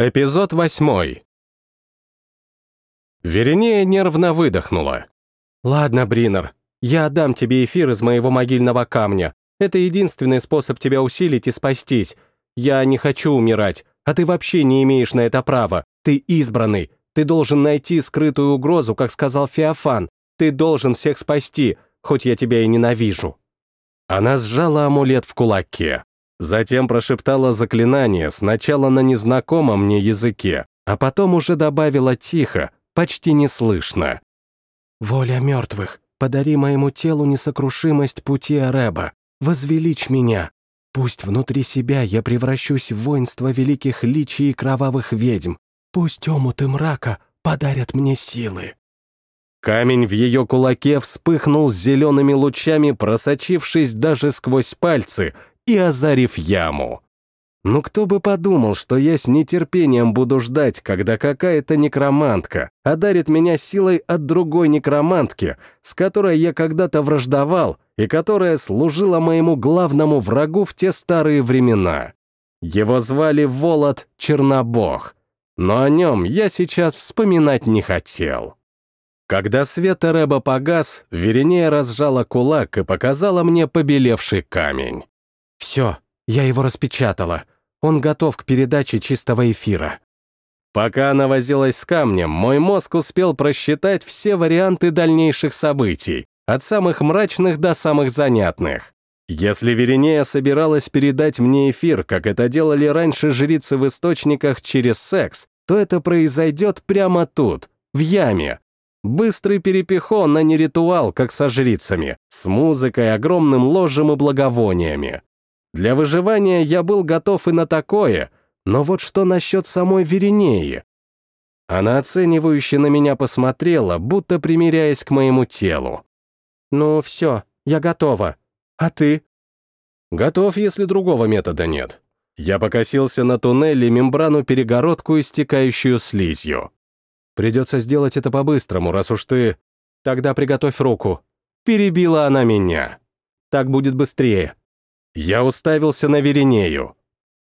Эпизод восьмой. Веринея нервно выдохнула. «Ладно, Бринер, я отдам тебе эфир из моего могильного камня. Это единственный способ тебя усилить и спастись. Я не хочу умирать, а ты вообще не имеешь на это права. Ты избранный. Ты должен найти скрытую угрозу, как сказал Феофан. Ты должен всех спасти, хоть я тебя и ненавижу». Она сжала амулет в кулаке. Затем прошептала заклинание сначала на незнакомом мне языке, а потом уже добавила тихо, почти неслышно. «Воля мертвых, подари моему телу несокрушимость пути Ареба, возвеличь меня. Пусть внутри себя я превращусь в воинство великих личий и кровавых ведьм. Пусть омуты мрака подарят мне силы». Камень в ее кулаке вспыхнул зелеными лучами, просочившись даже сквозь пальцы и озарив яму. Ну кто бы подумал, что я с нетерпением буду ждать, когда какая-то некромантка одарит меня силой от другой некромантки, с которой я когда-то враждовал и которая служила моему главному врагу в те старые времена. Его звали Волод Чернобог, но о нем я сейчас вспоминать не хотел. Когда свет Эреба погас, Веринея разжала кулак и показала мне побелевший камень. Все, я его распечатала. Он готов к передаче чистого эфира. Пока она возилась с камнем, мой мозг успел просчитать все варианты дальнейших событий, от самых мрачных до самых занятных. Если Веринея собиралась передать мне эфир, как это делали раньше жрицы в источниках через секс, то это произойдет прямо тут, в яме. Быстрый перепихон, а не ритуал, как со жрицами, с музыкой, огромным ложем и благовониями. Для выживания я был готов и на такое, но вот что насчет самой Веринеи? Она оценивающе на меня посмотрела, будто примиряясь к моему телу. «Ну все, я готова. А ты?» «Готов, если другого метода нет». Я покосился на туннель и мембрану-перегородку, истекающую слизью. «Придется сделать это по-быстрому, раз уж ты...» «Тогда приготовь руку». Перебила она меня. «Так будет быстрее. Я уставился на Веринею.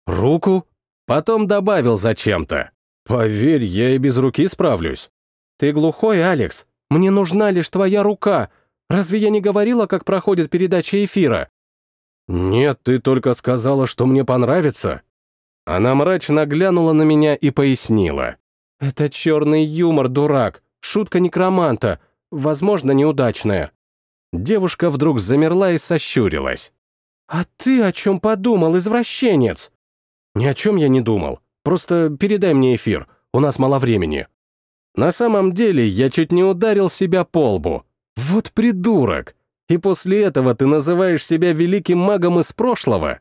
Руку? Потом добавил зачем-то. Поверь, я и без руки справлюсь. Ты глухой, Алекс. Мне нужна лишь твоя рука. Разве я не говорила, как проходит передача эфира? Нет, ты только сказала, что мне понравится. Она мрачно глянула на меня и пояснила. Это черный юмор, дурак. Шутка некроманта. Возможно, неудачная. Девушка вдруг замерла и сощурилась. «А ты о чем подумал, извращенец?» «Ни о чем я не думал. Просто передай мне эфир, у нас мало времени». На самом деле я чуть не ударил себя по лбу. Вот придурок! И после этого ты называешь себя великим магом из прошлого?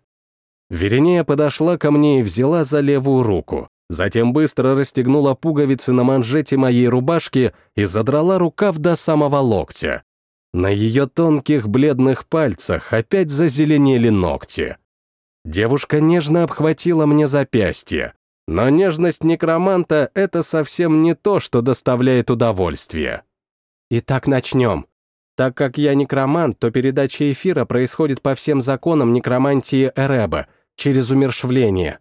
Веринея подошла ко мне и взяла за левую руку. Затем быстро расстегнула пуговицы на манжете моей рубашки и задрала рукав до самого локтя. На ее тонких бледных пальцах опять зазеленели ногти. Девушка нежно обхватила мне запястье, но нежность некроманта — это совсем не то, что доставляет удовольствие. Итак, начнем. Так как я некромант, то передача эфира происходит по всем законам некромантии Эреба, через умершвление.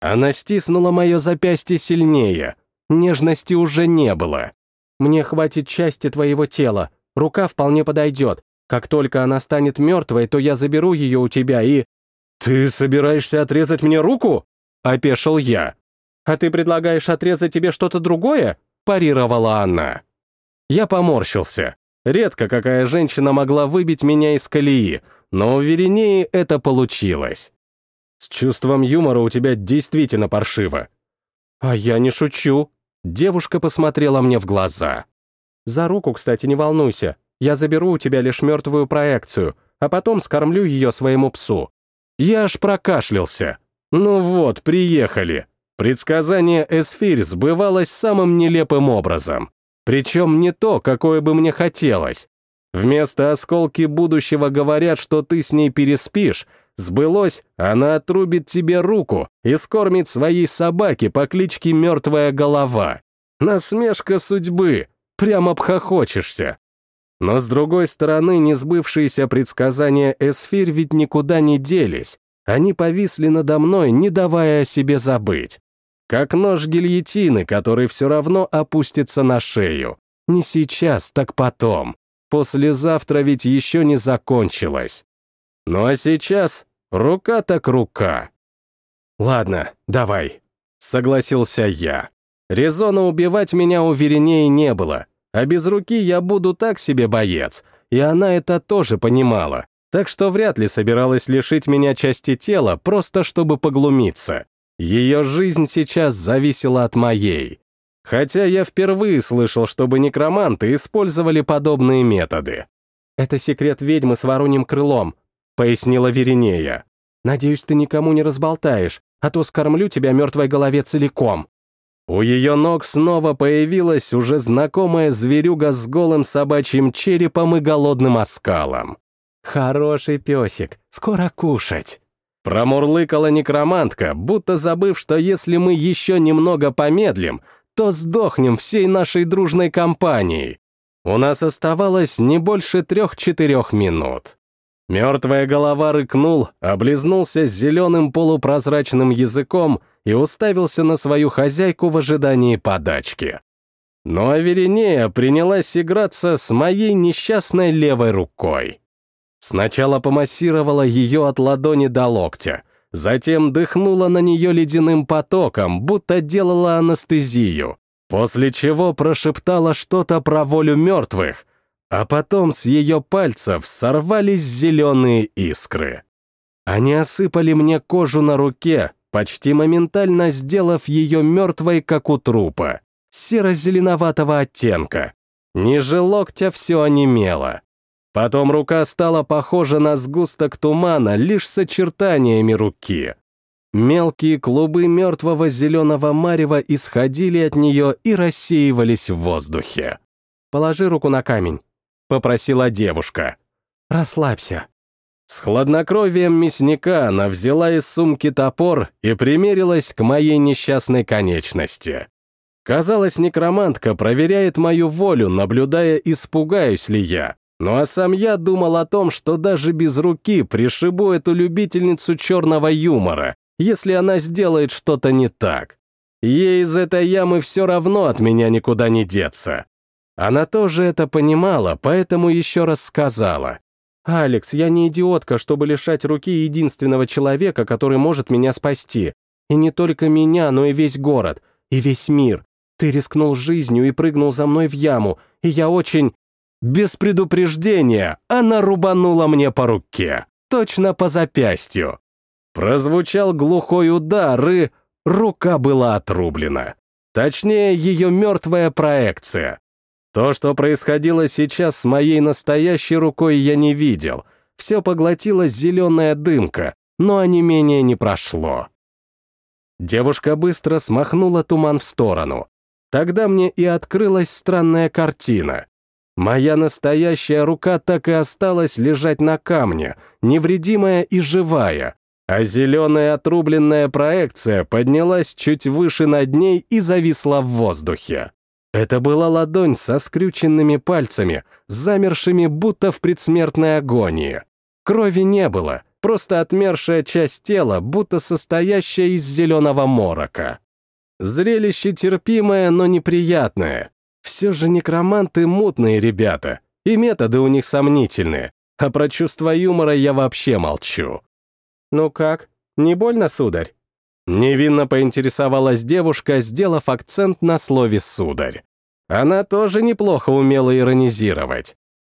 Она стиснула мое запястье сильнее. Нежности уже не было. Мне хватит части твоего тела, Рука вполне подойдет. Как только она станет мертвой, то я заберу ее у тебя и...» «Ты собираешься отрезать мне руку?» — опешил я. «А ты предлагаешь отрезать тебе что-то другое?» — парировала она. Я поморщился. Редко какая женщина могла выбить меня из колеи, но у Веренеи это получилось. С чувством юмора у тебя действительно паршиво. А я не шучу. Девушка посмотрела мне в глаза. За руку, кстати, не волнуйся. Я заберу у тебя лишь мертвую проекцию, а потом скормлю ее своему псу». Я аж прокашлялся. Ну вот, приехали. Предсказание Эсфирь сбывалось самым нелепым образом. Причем не то, какое бы мне хотелось. Вместо осколки будущего говорят, что ты с ней переспишь, сбылось, она отрубит тебе руку и скормит своей собаке по кличке Мертвая Голова. Насмешка судьбы, прям обхохочешься. Но с другой стороны, несбывшиеся предсказания Эсфирь ведь никуда не делись. Они повисли надо мной, не давая о себе забыть. как нож гильотины, который все равно опустится на шею. Не сейчас, так потом. Послезавтра ведь еще не закончилось. Ну а сейчас рука так рука. Ладно, давай, согласился я. Резона убивать меня у Веренеи не было, а без руки я буду так себе боец, и она это тоже понимала, так что вряд ли собиралась лишить меня части тела, просто чтобы поглумиться. Ее жизнь сейчас зависела от моей. Хотя я впервые слышал, чтобы некроманты использовали подобные методы. «Это секрет ведьмы с вороньим крылом», — пояснила Веринея. «Надеюсь, ты никому не разболтаешь, а то скормлю тебя мертвой голове целиком». У ее ног снова появилась уже знакомая зверюга с голым собачьим черепом и голодным оскалом. «Хороший песик, скоро кушать». Промурлыкала некромантка, будто забыв, что если мы еще немного помедлим, то сдохнем всей нашей дружной компанией. У нас оставалось не больше трех-четырех минут. Мертвая голова рыкнул, облизнулся зеленым полупрозрачным языком и уставился на свою хозяйку в ожидании подачки. Но Аверинея принялась играться с моей несчастной левой рукой. Сначала помассировала ее от ладони до локтя, затем дыхнула на нее ледяным потоком, будто делала анестезию, после чего прошептала что-то про волю мертвых, а потом с ее пальцев сорвались зеленые искры. Они осыпали мне кожу на руке, почти моментально сделав ее мертвой, как у трупа, серо-зеленоватого оттенка. Ниже локтя все онемело. Потом рука стала похожа на сгусток тумана лишь с очертаниями руки. Мелкие клубы мертвого зеленого марева исходили от нее и рассеивались в воздухе. «Положи руку на камень», — попросила девушка. «Расслабься». С хладнокровием мясника она взяла из сумки топор и примерилась к моей несчастной конечности. Казалось, некромантка проверяет мою волю, наблюдая, испугаюсь ли я. Ну а сам я думал о том, что даже без руки пришибу эту любительницу черного юмора, если она сделает что-то не так. Ей из этой ямы все равно от меня никуда не деться. Она тоже это понимала, поэтому еще раз сказала. «Алекс, я не идиотка, чтобы лишать руки единственного человека, который может меня спасти. И не только меня, но и весь город, и весь мир. Ты рискнул жизнью и прыгнул за мной в яму, и я очень...» Без предупреждения она рубанула мне по руке, точно по запястью. Прозвучал глухой удар, и рука была отрублена. Точнее, ее мертвая проекция. То, что происходило сейчас с моей настоящей рукой, я не видел. Все поглотила зеленая дымка, но онемение не прошло. Девушка быстро смахнула туман в сторону. Тогда мне и открылась странная картина. Моя настоящая рука так и осталась лежать на камне, невредимая и живая, а зеленая отрубленная проекция поднялась чуть выше над ней и зависла в воздухе. Это была ладонь со скрюченными пальцами, замершими будто в предсмертной агонии. Крови не было, просто отмершая часть тела, будто состоящая из зеленого морока. Зрелище терпимое, но неприятное. Все же некроманты мутные ребята, и методы у них сомнительные, а про чувство юмора я вообще молчу. «Ну как, не больно, сударь?» Невинно поинтересовалась девушка, сделав акцент на слове «сударь». Она тоже неплохо умела иронизировать.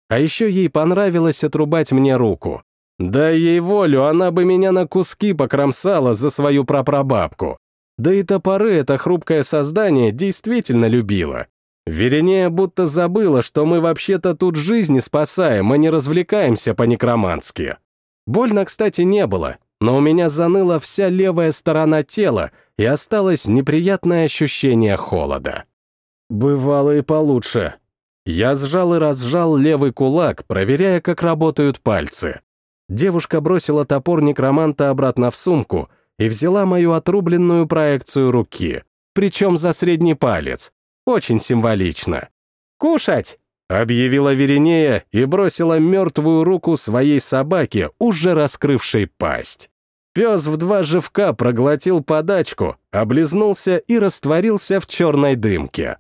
А еще ей понравилось отрубать мне руку. Да ей волю, она бы меня на куски покромсала за свою прапрабабку. Да и топоры это хрупкое создание действительно любила. Веренея будто забыла, что мы вообще-то тут жизни спасаем, а не развлекаемся по-некромански. Больно, кстати, не было, но у меня заныла вся левая сторона тела, и осталось неприятное ощущение холода. Бывало и получше. Я сжал и разжал левый кулак, проверяя, как работают пальцы. Девушка бросила топор некроманта обратно в сумку и взяла мою отрубленную проекцию руки, причем за средний палец, очень символично. «Кушать!» — объявила Веринея и бросила мертвую руку своей собаке, уже раскрывшей пасть. Пес в два живка проглотил подачку, облизнулся и растворился в черной дымке.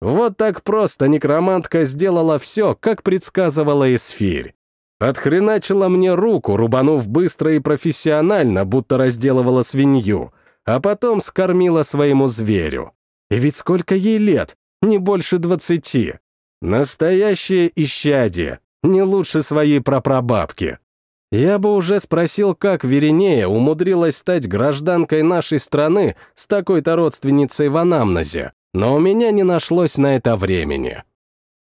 Вот так просто некромантка сделала все, как предсказывала Эсфирь. Отхреначила мне руку, рубанув быстро и профессионально, будто разделывала свинью, а потом скормила своему зверю. И ведь сколько ей лет? Не больше двадцати. Настоящее исчадие, не лучше своей прапрабабки. Я бы уже спросил, как Веринея умудрилась стать гражданкой нашей страны с такой-то родственницей в анамнезе, но у меня не нашлось на это времени.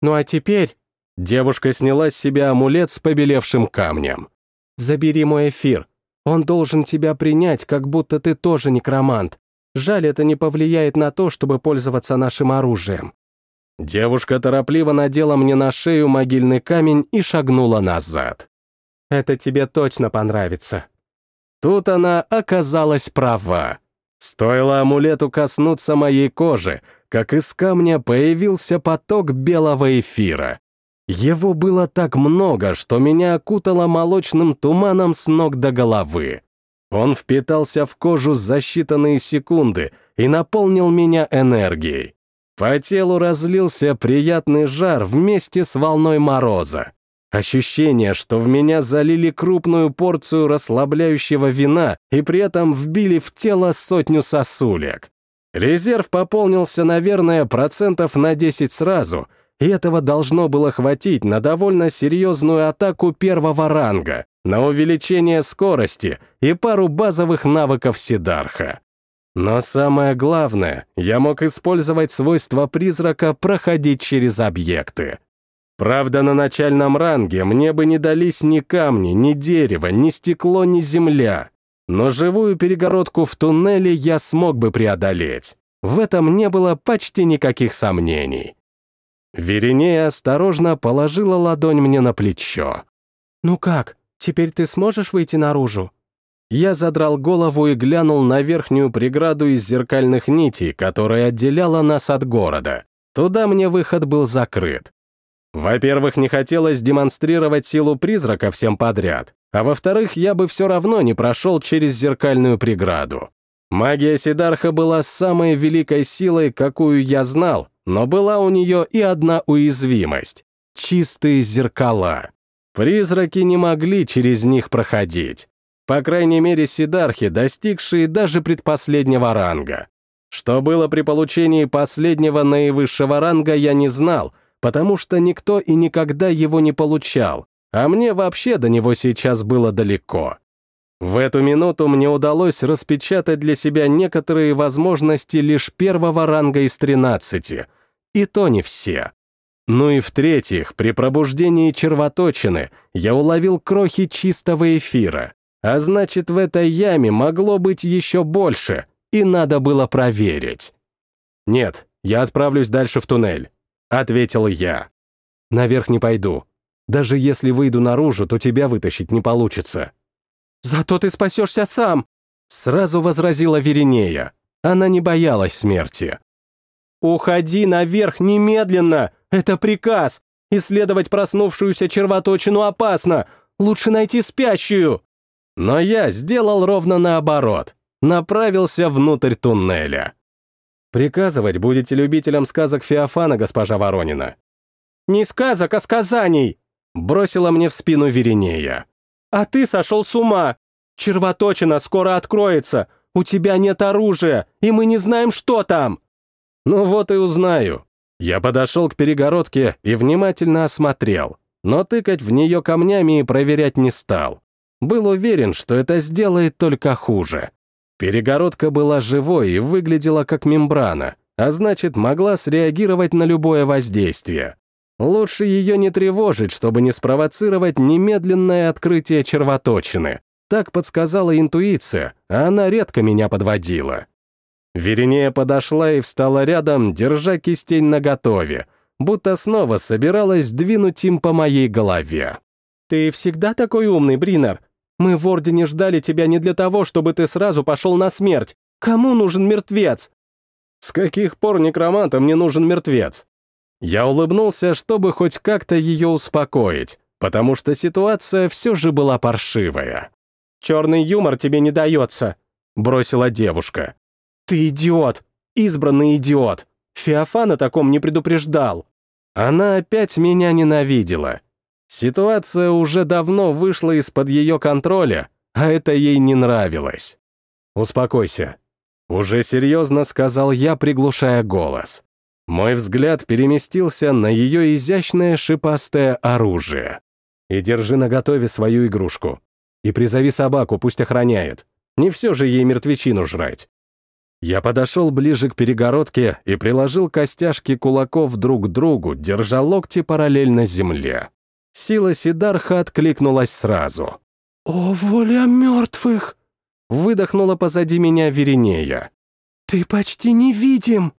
Ну а теперь... Девушка сняла с себя амулет с побелевшим камнем. «Забери мой эфир. Он должен тебя принять, как будто ты тоже некромант. Жаль, это не повлияет на то, чтобы пользоваться нашим оружием». Девушка торопливо надела мне на шею могильный камень и шагнула назад. «Это тебе точно понравится». Тут она оказалась права. Стоило амулету коснуться моей кожи, как из камня появился поток белого эфира. Его было так много, что меня окутало молочным туманом с ног до головы. Он впитался в кожу за считанные секунды и наполнил меня энергией. По телу разлился приятный жар вместе с волной мороза. Ощущение, что в меня залили крупную порцию расслабляющего вина и при этом вбили в тело сотню сосулек. Резерв пополнился, наверное, процентов на 10 сразу, и этого должно было хватить на довольно серьезную атаку первого ранга, на увеличение скорости и пару базовых навыков Сидарха. Но самое главное, я мог использовать свойства призрака проходить через объекты. Правда, на начальном ранге мне бы не дались ни камни, ни дерево, ни стекло, ни земля. Но живую перегородку в туннеле я смог бы преодолеть. В этом не было почти никаких сомнений. Веринея осторожно положила ладонь мне на плечо. «Ну как, теперь ты сможешь выйти наружу?» Я задрал голову и глянул на верхнюю преграду из зеркальных нитей, которая отделяла нас от города. Туда мне выход был закрыт. Во-первых, не хотелось демонстрировать силу призрака всем подряд, а во-вторых, я бы все равно не прошел через зеркальную преграду. Магия Сидарха была самой великой силой, какую я знал, но была у нее и одна уязвимость — чистые зеркала. Призраки не могли через них проходить. По крайней мере, Сидархи, достигшие даже предпоследнего ранга. Что было при получении последнего наивысшего ранга, я не знал, потому что никто и никогда его не получал, а мне вообще до него сейчас было далеко. В эту минуту мне удалось распечатать для себя некоторые возможности лишь первого ранга из 13, и то не все. Ну и в-третьих, при пробуждении червоточины я уловил крохи чистого эфира, а значит, в этой яме могло быть еще больше, и надо было проверить. «Нет, я отправлюсь дальше в туннель», — ответил я. «Наверх не пойду. Даже если выйду наружу, то тебя вытащить не получится». «Зато ты спасешься сам!» — сразу возразила Веринея. Она не боялась смерти. «Уходи наверх немедленно! Это приказ! Исследовать проснувшуюся червоточину опасно! Лучше найти спящую!» Но я сделал ровно наоборот. Направился внутрь туннеля. «Приказывать будете любителям сказок Феофана, госпожа Воронина?» «Не сказок, а сказаний!» Бросила мне в спину Веринея. «А ты сошел с ума! Червоточина скоро откроется! У тебя нет оружия, и мы не знаем, что там!» «Ну вот и узнаю». Я подошел к перегородке и внимательно осмотрел, но тыкать в нее камнями и проверять не стал. Был уверен, что это сделает только хуже. Перегородка была живой и выглядела как мембрана, а значит, могла среагировать на любое воздействие. Лучше ее не тревожить, чтобы не спровоцировать немедленное открытие червоточины. Так подсказала интуиция, а она редко меня подводила. Веринея подошла и встала рядом, держа кистень наготове, будто снова собиралась двинуть им по моей голове. «Ты всегда такой умный, Бринер. Мы в Ордене ждали тебя не для того, чтобы ты сразу пошел на смерть. Кому нужен мертвец?» «С каких пор некромантам не нужен мертвец?» Я улыбнулся, чтобы хоть как-то ее успокоить, потому что ситуация все же была паршивая. Черный юмор тебе не дается», — бросила девушка. «Ты идиот! Избранный идиот! Феофан о таком не предупреждал!» Она опять меня ненавидела. Ситуация уже давно вышла из-под ее контроля, а это ей не нравилось. «Успокойся», — уже серьезно сказал я, приглушая голос. Мой взгляд переместился на ее изящное шипастое оружие. «И держи наготове свою игрушку. И призови собаку, пусть охраняет. Не все же ей мертвечину жрать». Я подошел ближе к перегородке и приложил костяшки кулаков друг к другу, держа локти параллельно земле. Сила Сидарха откликнулась сразу. «О, воля мертвых!» Выдохнула позади меня Веринея. «Ты почти невидим!»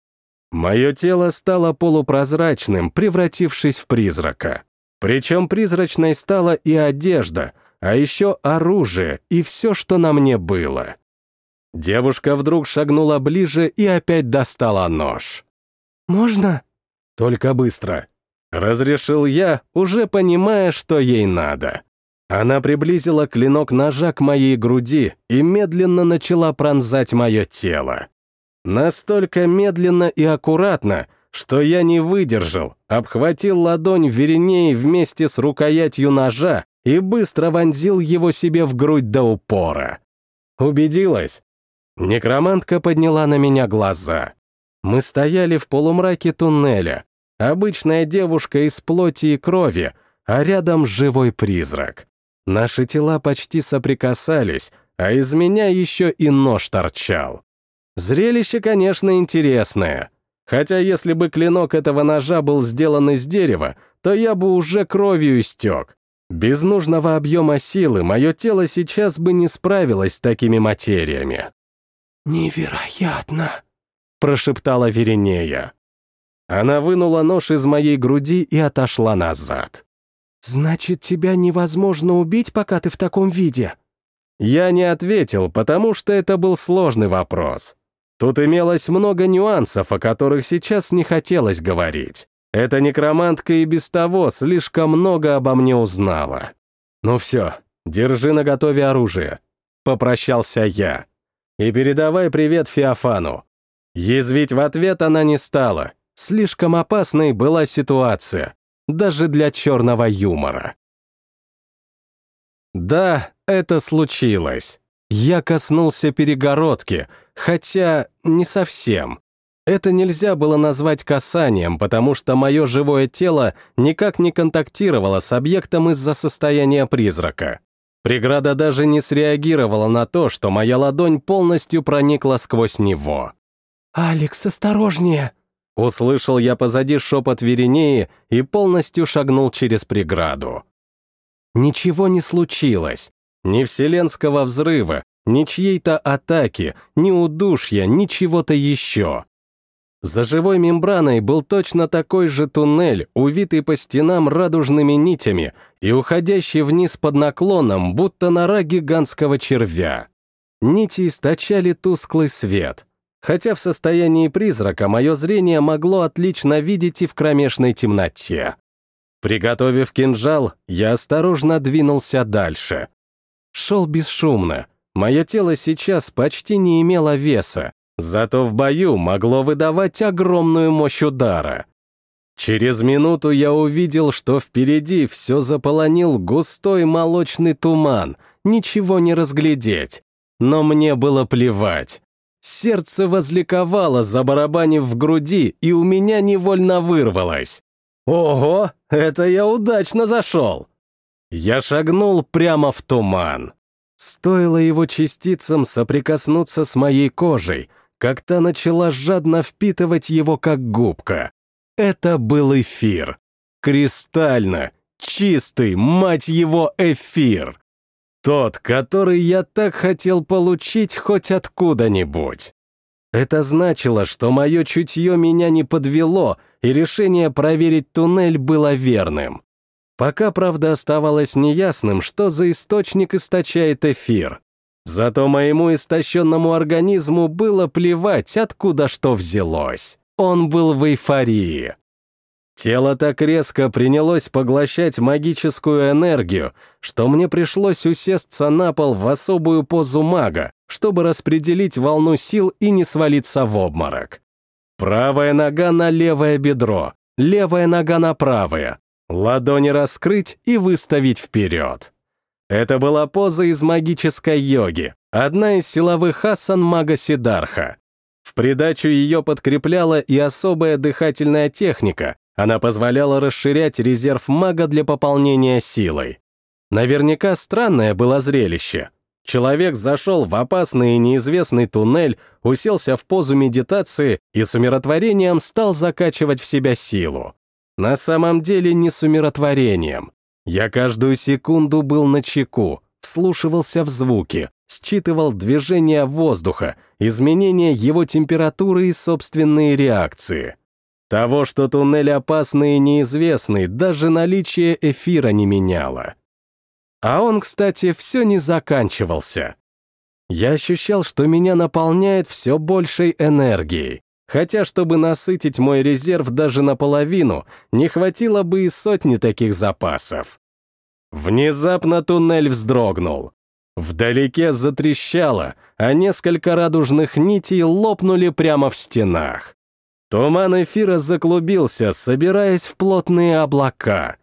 Мое тело стало полупрозрачным, превратившись в призрака. Причем призрачной стала и одежда, а еще оружие и все, что на мне было. Девушка вдруг шагнула ближе и опять достала нож. «Можно?» «Только быстро», Разрешил я, уже понимая, что ей надо. Она приблизила клинок ножа к моей груди и медленно начала пронзать мое тело. Настолько медленно и аккуратно, что я не выдержал, обхватил ладонь Веренеи вместе с рукоятью ножа и быстро вонзил его себе в грудь до упора. Убедилась? Некромантка подняла на меня глаза. Мы стояли в полумраке туннеля, Обычная девушка из плоти и крови, а рядом живой призрак. Наши тела почти соприкасались, а из меня еще и нож торчал. Зрелище, конечно, интересное. Хотя если бы клинок этого ножа был сделан из дерева, то я бы уже кровью истек. Без нужного объема силы мое тело сейчас бы не справилось с такими материями. «Невероятно!» — прошептала Веринея. Она вынула нож из моей груди и отошла назад. «Значит, тебя невозможно убить, пока ты в таком виде?» Я не ответил, потому что это был сложный вопрос. Тут имелось много нюансов, о которых сейчас не хотелось говорить. Эта некромантка и без того слишком много обо мне узнала. «Ну все, держи наготове оружие», — попрощался я. «И передавай привет Феофану». Язвить в ответ она не стала, Слишком опасной была ситуация, даже для черного юмора. Да, это случилось. Я коснулся перегородки, хотя не совсем. Это нельзя было назвать касанием, потому что мое живое тело никак не контактировало с объектом из-за состояния призрака. Преграда даже не среагировала на то, что моя ладонь полностью проникла сквозь него. «Алекс, осторожнее!» Услышал я позади шепот Веринеи и полностью шагнул через преграду. Ничего не случилось. Ни вселенского взрыва, ни чьей-то атаки, ни удушья, ни чего-то еще. За живой мембраной был точно такой же туннель, увитый по стенам радужными нитями и уходящий вниз под наклоном, будто нора гигантского червя. Нити источали тусклый свет — хотя в состоянии призрака мое зрение могло отлично видеть и в кромешной темноте. Приготовив кинжал, я осторожно двинулся дальше. Шел бесшумно. Мое тело сейчас почти не имело веса, зато в бою могло выдавать огромную мощь удара. Через минуту я увидел, что впереди все заполонил густой молочный туман, ничего не разглядеть. Но мне было плевать. Сердце возликовало, забарабанив в груди, и у меня невольно вырвалось. «Ого, это я удачно зашел!» Я шагнул прямо в туман. Стоило его частицам соприкоснуться с моей кожей, как та начала жадно впитывать его как губка. Это был эфир. Кристально, чистый, мать его, эфир. Тот, который я так хотел получить хоть откуда-нибудь. Это значило, что мое чутье меня не подвело, и решение проверить туннель было верным. Пока, правда, оставалось неясным, что за источник источает эфир. Зато моему истощенному организму было плевать, откуда что взялось. Он был в эйфории. Тело так резко принялось поглощать магическую энергию, что мне пришлось усесться на пол в особую позу мага, чтобы распределить волну сил и не свалиться в обморок. Правая нога на левое бедро, левая нога на правое, ладони раскрыть и выставить вперед. Это была поза из магической йоги, одна из силовых асан мага Сидарха. В придачу ее подкрепляла и особая дыхательная техника, она позволяла расширять резерв мага для пополнения силой. Наверняка странное было зрелище. Человек зашел в опасный и неизвестный туннель, уселся в позу медитации и с умиротворением стал закачивать в себя силу. На самом деле не с умиротворением. Я каждую секунду был на чеку, вслушивался в звуки, считывал движение воздуха, изменения его температуры и собственные реакции. Того, что туннель опасный и неизвестный, даже наличие эфира не меняло. А он, кстати, все не заканчивался. Я ощущал, что меня наполняет все большей энергией, хотя, чтобы насытить мой резерв даже наполовину, не хватило бы и сотни таких запасов. Внезапно туннель вздрогнул. Вдалеке затрещало, а несколько радужных нитей лопнули прямо в стенах. Туман эфира заклубился, собираясь в плотные облака.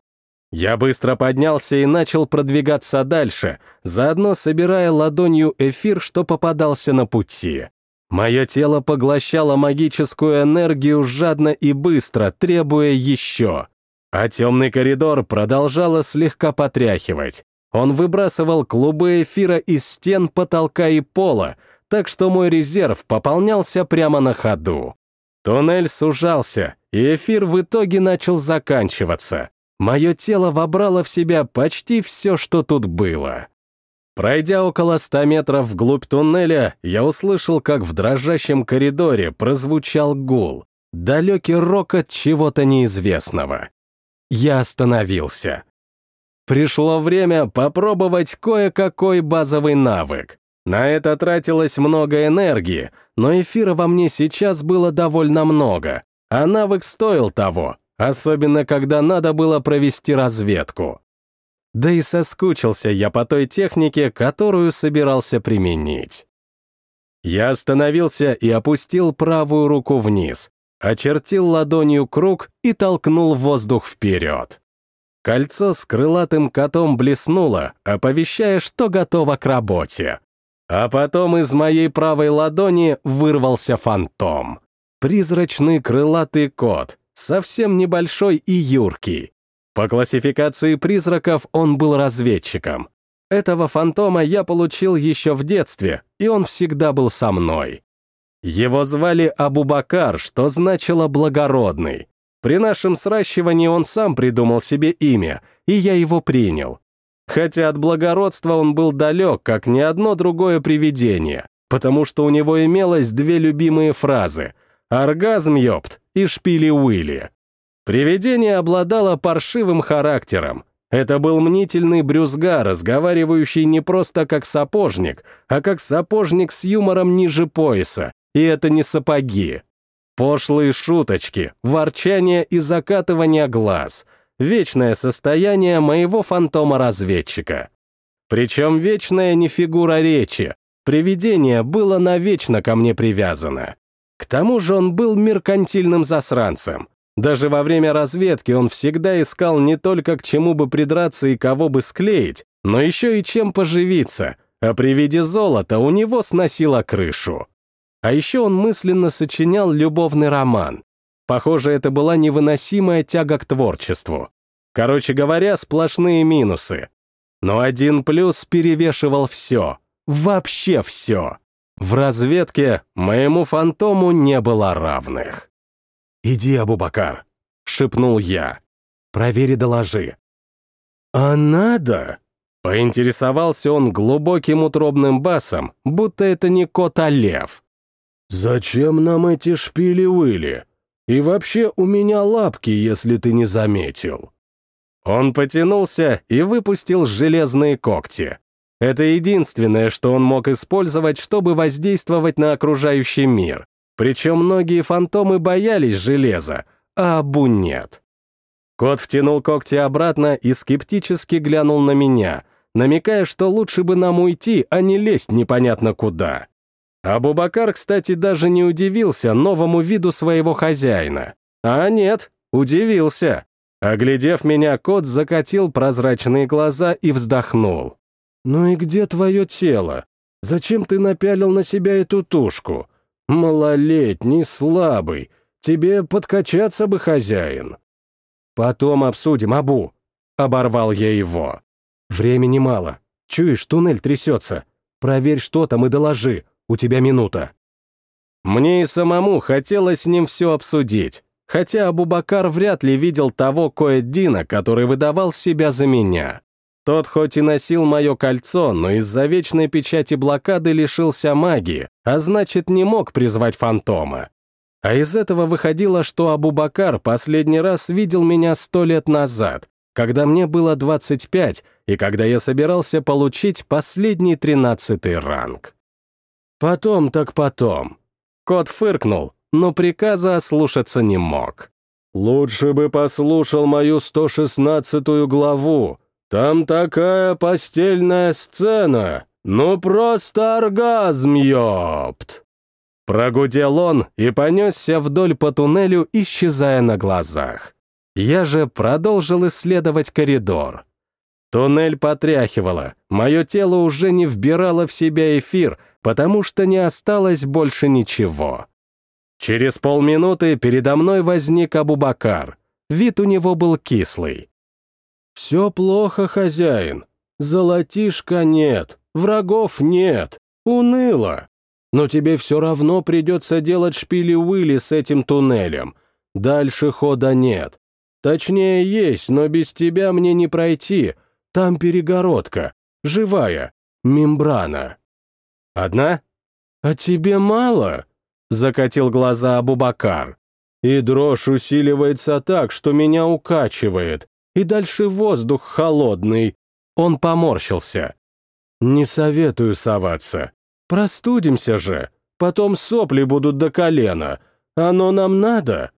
Я быстро поднялся и начал продвигаться дальше, заодно собирая ладонью эфир, что попадался на пути. Мое тело поглощало магическую энергию жадно и быстро, требуя еще. А темный коридор продолжало слегка потряхивать. Он выбрасывал клубы эфира из стен, потолка и пола, так что мой резерв пополнялся прямо на ходу. Туннель сужался, и эфир в итоге начал заканчиваться. Мое тело вобрало в себя почти все, что тут было. Пройдя около ста метров вглубь туннеля, я услышал, как в дрожащем коридоре прозвучал гул, далекий рокот чего-то неизвестного. Я остановился. Пришло время попробовать кое-какой базовый навык. На это тратилось много энергии, но эфира во мне сейчас было довольно много, а навык стоил того, особенно когда надо было провести разведку. Да и соскучился я по той технике, которую собирался применить. Я остановился и опустил правую руку вниз, очертил ладонью круг и толкнул воздух вперед. Кольцо с крылатым котом блеснуло, оповещая, что готово к работе. А потом из моей правой ладони вырвался фантом. Призрачный крылатый кот, совсем небольшой и юркий. По классификации призраков он был разведчиком. Этого фантома я получил еще в детстве, и он всегда был со мной. Его звали Абубакар, что значило «благородный». При нашем сращивании он сам придумал себе имя, и я его принял. Хотя от благородства он был далек, как ни одно другое привидение, потому что у него имелось две любимые фразы «Оргазм, ёпт» и «Шпили-Уилли». Привидение обладало паршивым характером. Это был мнительный брюзга, разговаривающий не просто как сапожник, а как сапожник с юмором ниже пояса, и это не сапоги. Пошлые шуточки, ворчание и закатывание глаз — вечное состояние моего фантома-разведчика. Причем вечная не фигура речи, привидение было навечно ко мне привязано. К тому же он был меркантильным засранцем. Даже во время разведки он всегда искал не только к чему бы придраться и кого бы склеить, но еще и чем поживиться, а при виде золота у него сносило крышу. А еще он мысленно сочинял любовный роман. Похоже, это была невыносимая тяга к творчеству. Короче говоря, сплошные минусы. Но один плюс перевешивал все. Вообще все. В разведке моему фантому не было равных. «Иди, Абубакар», — шепнул я. «Проверь и доложи». «А надо?» — поинтересовался он глубоким утробным басом, будто это не кот, а лев. «Зачем нам эти шпили-выли? И вообще у меня лапки, если ты не заметил». Он потянулся и выпустил железные когти. Это единственное, что он мог использовать, чтобы воздействовать на окружающий мир. Причем многие фантомы боялись железа, а Абу нет. Кот втянул когти обратно и скептически глянул на меня, намекая, что лучше бы нам уйти, а не лезть непонятно куда. Абубакар, кстати, даже не удивился новому виду своего хозяина. А нет, удивился. Оглядев меня, кот закатил прозрачные глаза и вздохнул. «Ну и где твое тело? Зачем ты напялил на себя эту тушку? Малолетний, слабый. Тебе подкачаться бы, хозяин». «Потом обсудим, Абу», — оборвал я его. «Времени мало. Чуешь, туннель трясется. Проверь, что там, и доложи. У тебя минута». Мне и самому хотелось с ним все обсудить, хотя Абубакар вряд ли видел того Коэддина, который выдавал себя за меня. Тот хоть и носил мое кольцо, но из-за вечной печати блокады лишился магии, а значит, не мог призвать фантома. А из этого выходило, что Абубакар последний раз видел меня сто лет назад, когда мне было 25 и когда я собирался получить последний тринадцатый ранг. Потом так потом. Кот фыркнул, но приказа ослушаться не мог. «Лучше бы послушал мою 116-ю главу. Там такая постельная сцена. Ну просто оргазм, ёпт!» Прогудел он и понесся вдоль по туннелю, исчезая на глазах. Я же продолжил исследовать коридор. Туннель потряхивало, мое тело уже не вбирало в себя эфир, потому что не осталось больше ничего. Через полминуты передо мной возник Абубакар. Вид у него был кислый. «Все плохо, хозяин. Золотишка нет, врагов нет, уныло. Но тебе все равно придется делать шпили-выли с этим туннелем. Дальше хода нет. Точнее, есть, но без тебя мне не пройти. Там перегородка, живая, мембрана». «Одна?» «А тебе мало?» Закатил глаза Абубакар. И дрожь усиливается так, что меня укачивает. И дальше воздух холодный. Он поморщился. Не советую соваться. Простудимся же. Потом сопли будут до колена. Оно нам надо.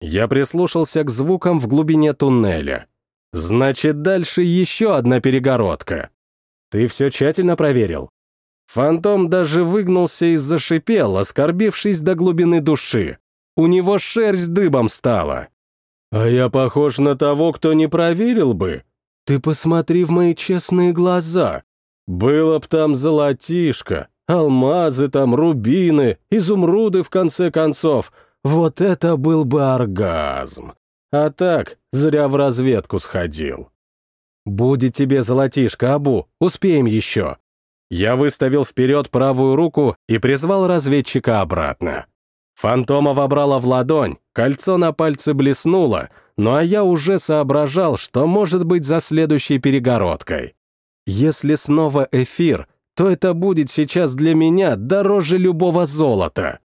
Я прислушался к звукам в глубине туннеля. Значит, дальше еще одна перегородка. Ты все тщательно проверил? Фантом даже выгнулся и зашипел, оскорбившись до глубины души. У него шерсть дыбом стала. «А я похож на того, кто не проверил бы. Ты посмотри в мои честные глаза. Было б там золотишко, алмазы там, рубины, изумруды в конце концов. Вот это был бы оргазм. А так, зря в разведку сходил. Будет тебе золотишко, Абу, успеем еще. Я выставил вперед правую руку и призвал разведчика обратно. Фантома вобрала в ладонь, кольцо на пальце блеснуло, ну а я уже соображал, что может быть за следующей перегородкой. Если снова эфир, то это будет сейчас для меня дороже любого золота.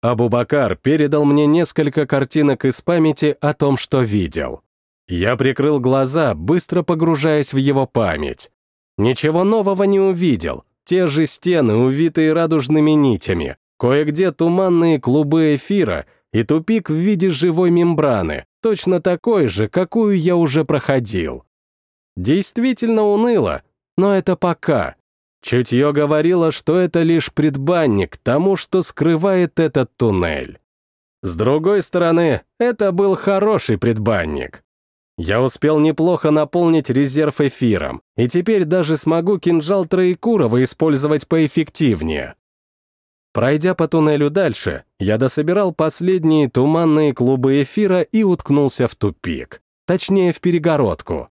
Абубакар передал мне несколько картинок из памяти о том, что видел. Я прикрыл глаза, быстро погружаясь в его память. Ничего нового не увидел. Те же стены, увитые радужными нитями, кое-где туманные клубы эфира и тупик в виде живой мембраны, точно такой же, какую я уже проходил. Действительно уныло, но это пока. Чутье говорило, что это лишь предбанник тому, что скрывает этот туннель. С другой стороны, это был хороший предбанник. Я успел неплохо наполнить резерв эфиром, и теперь даже смогу кинжал Троекурова использовать поэффективнее. Пройдя по туннелю дальше, я дособирал последние туманные клубы эфира и уткнулся в тупик, точнее, в перегородку.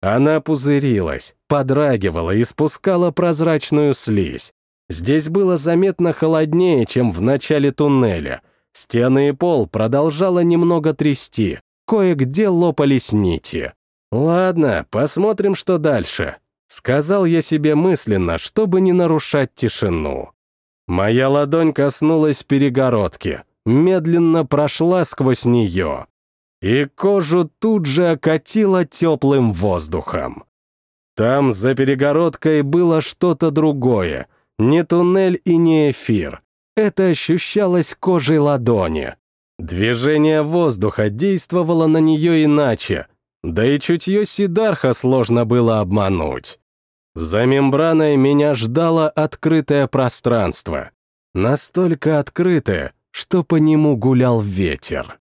Она пузырилась, подрагивала и спускала прозрачную слизь. Здесь было заметно холоднее, чем в начале туннеля. Стены и пол продолжало немного трясти, кое-где лопались нити. «Ладно, посмотрим, что дальше», — сказал я себе мысленно, чтобы не нарушать тишину. Моя ладонь коснулась перегородки, медленно прошла сквозь нее, и кожу тут же окатило теплым воздухом. Там за перегородкой было что-то другое, не туннель и не эфир. Это ощущалось кожей ладони. Движение воздуха действовало на нее иначе, да и чутье Сидарха сложно было обмануть. За мембраной меня ждало открытое пространство. Настолько открытое, что по нему гулял ветер.